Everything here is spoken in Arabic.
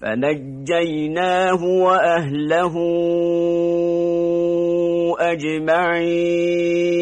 فنجيناه وأهله أجمعين.